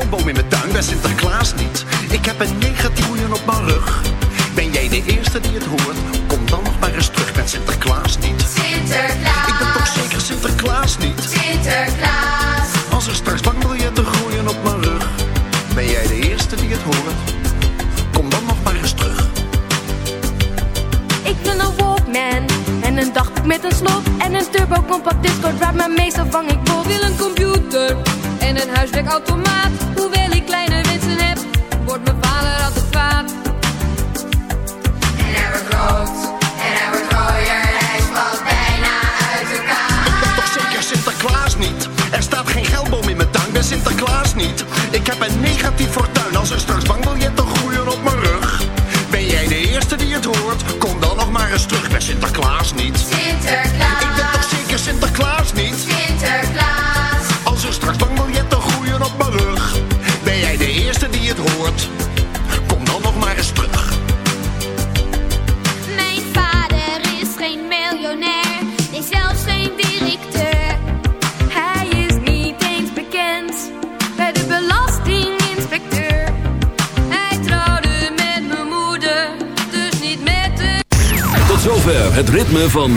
geldboom in mijn tuin, bij Sinterklaas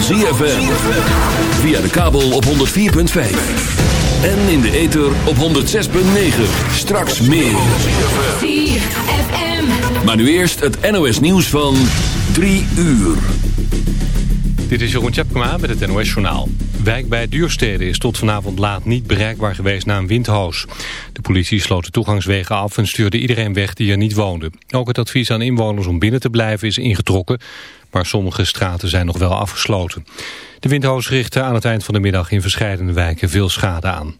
ZFM. Via de kabel op 104.5. En in de ether op 106.9. Straks meer. Maar nu eerst het NOS nieuws van 3 uur. Dit is Jeroen Tjepkema met het NOS Journaal. Wijk bij Duurstede is tot vanavond laat niet bereikbaar geweest na een windhoos. De politie sloot de toegangswegen af en stuurde iedereen weg die er niet woonde. Ook het advies aan inwoners om binnen te blijven is ingetrokken, maar sommige straten zijn nog wel afgesloten. De windhoos richtte aan het eind van de middag in verschillende wijken veel schade aan.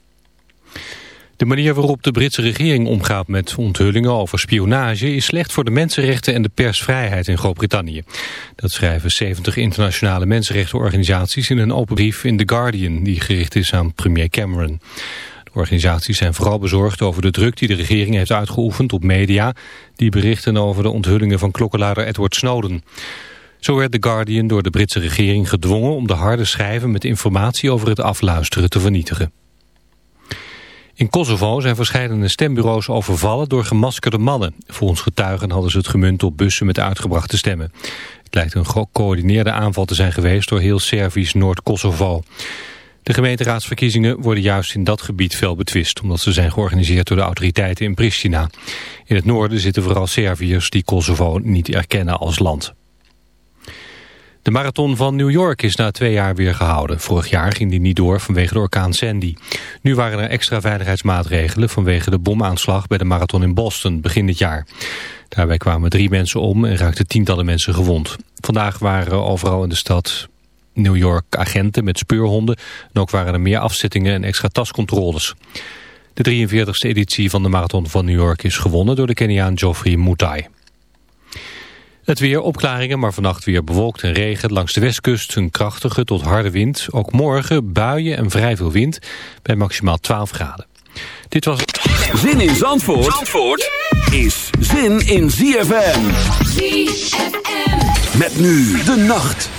De manier waarop de Britse regering omgaat met onthullingen over spionage is slecht voor de mensenrechten en de persvrijheid in Groot-Brittannië. Dat schrijven 70 internationale mensenrechtenorganisaties in een open brief in The Guardian die gericht is aan premier Cameron. De organisaties zijn vooral bezorgd over de druk die de regering heeft uitgeoefend op media die berichten over de onthullingen van klokkenluider Edward Snowden. Zo werd The Guardian door de Britse regering gedwongen om de harde schijven met informatie over het afluisteren te vernietigen. In Kosovo zijn verschillende stembureaus overvallen door gemaskerde mannen. Volgens getuigen hadden ze het gemunt op bussen met uitgebrachte stemmen. Het lijkt een gecoördineerde aanval te zijn geweest door heel Servisch Noord-Kosovo. De gemeenteraadsverkiezingen worden juist in dat gebied fel betwist... omdat ze zijn georganiseerd door de autoriteiten in Pristina. In het noorden zitten vooral Serviërs die Kosovo niet erkennen als land. De marathon van New York is na twee jaar weer gehouden. Vorig jaar ging die niet door vanwege de orkaan Sandy. Nu waren er extra veiligheidsmaatregelen vanwege de bomaanslag bij de marathon in Boston begin dit jaar. Daarbij kwamen drie mensen om en raakten tientallen mensen gewond. Vandaag waren overal in de stad New York agenten met speurhonden. En ook waren er meer afzettingen en extra tascontroles. De 43e editie van de marathon van New York is gewonnen door de Keniaan Geoffrey Mutai. Het weer opklaringen, maar vannacht weer bewolkt en regen. Langs de westkust een krachtige tot harde wind. Ook morgen buien en vrij veel wind bij maximaal 12 graden. Dit was Zin in Zandvoort, Zandvoort is zin in ZFM. ZFM. Met nu de nacht.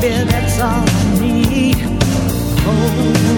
Baby, that's all I need. Hold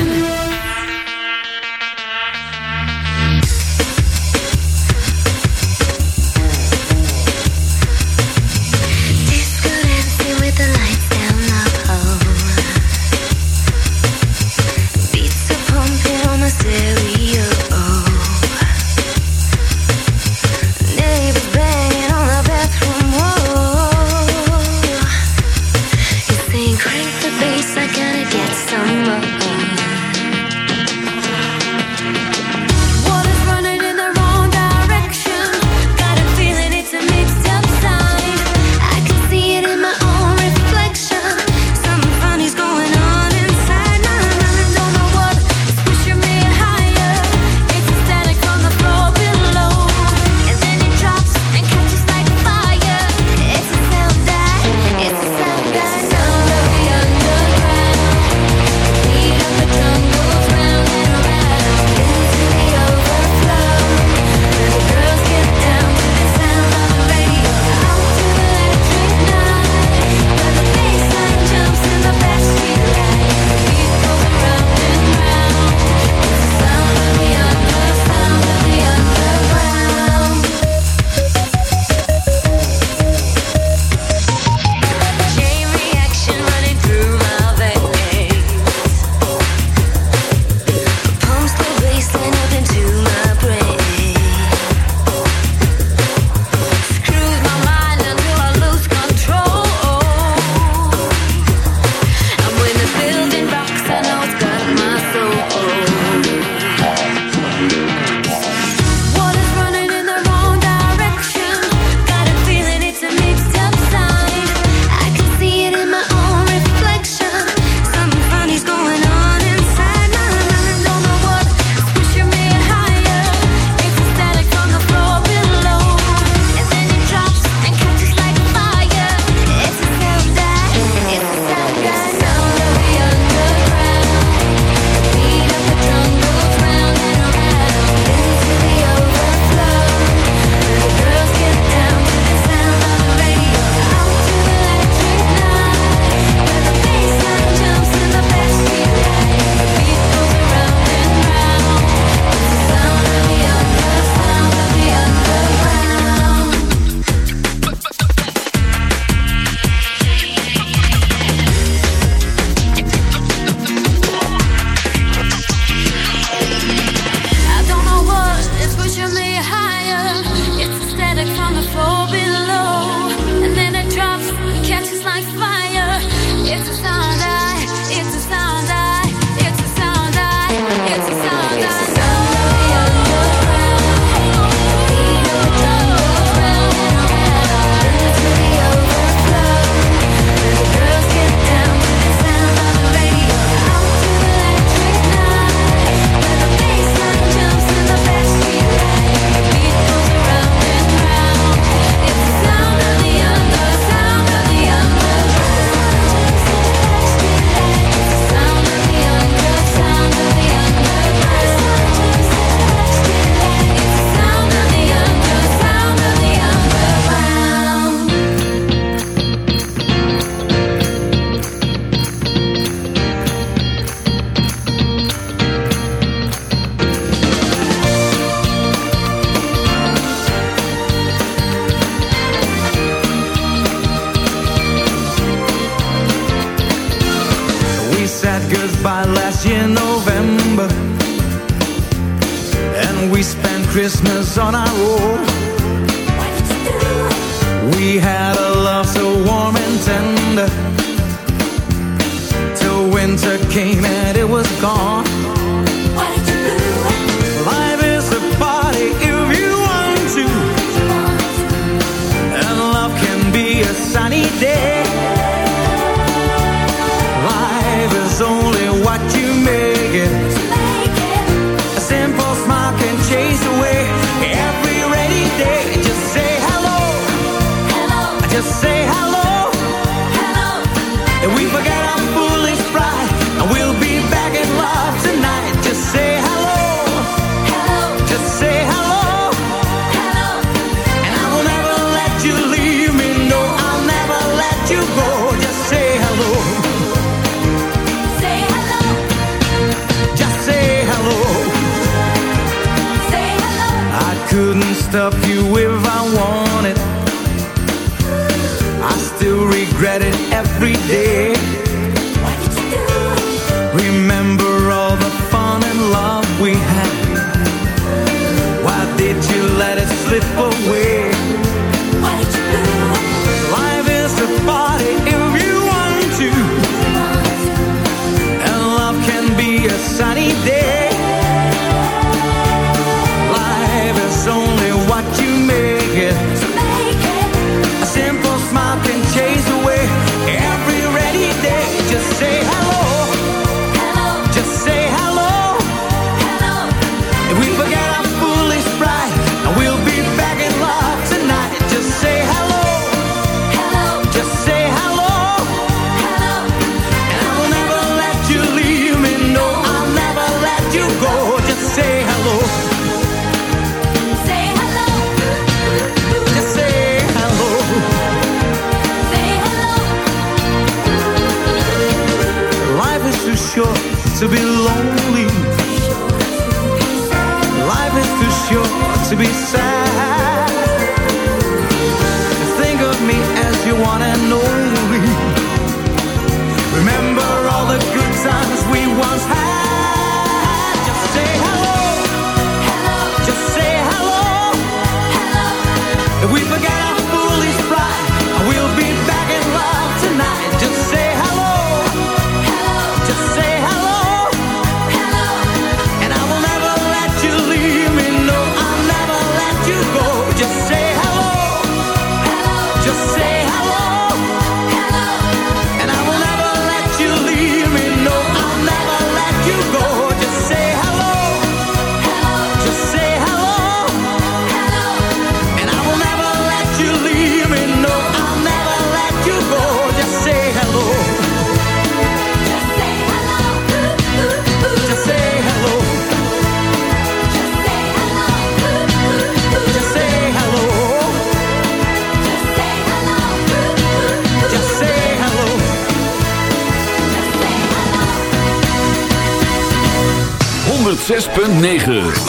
106.9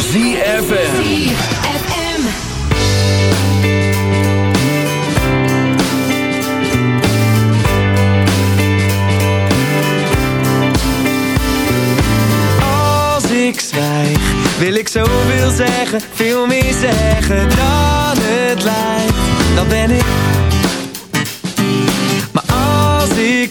ZFN Wil ik zoveel zeggen, veel meer zeggen dan het lijkt. Dan ben ik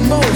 the most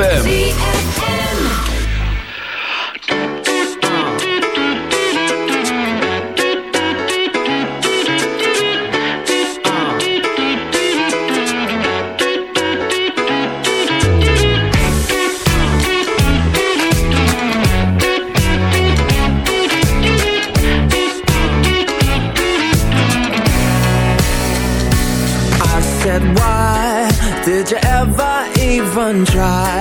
ZFM.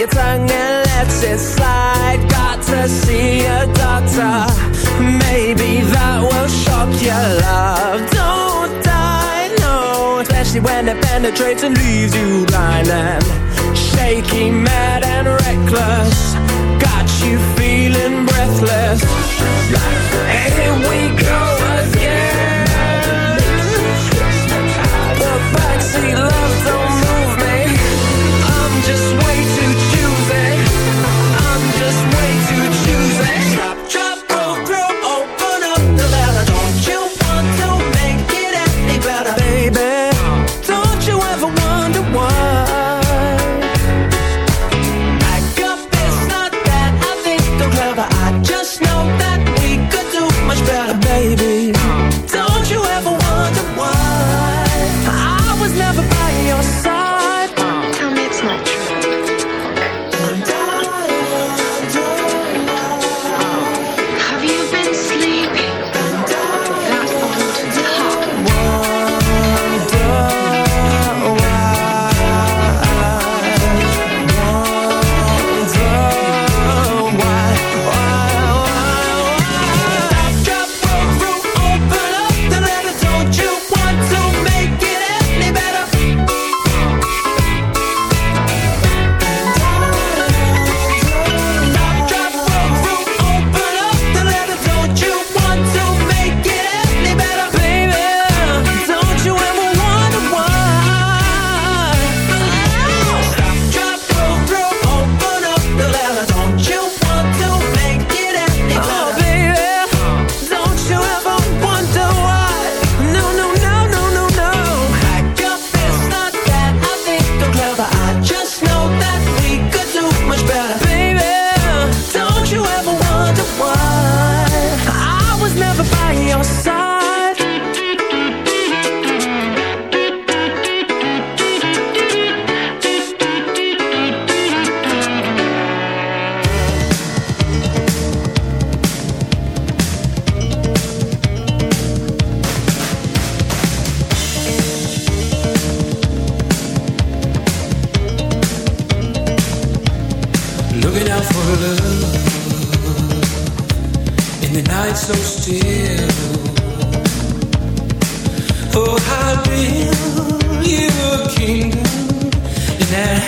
your tongue and let it slide. Got to see a doctor. Maybe that will shock your love. Don't die, no. Especially when it penetrates and leaves you blind and shaky, mad and reckless. Got you feeling breathless. Here we go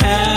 in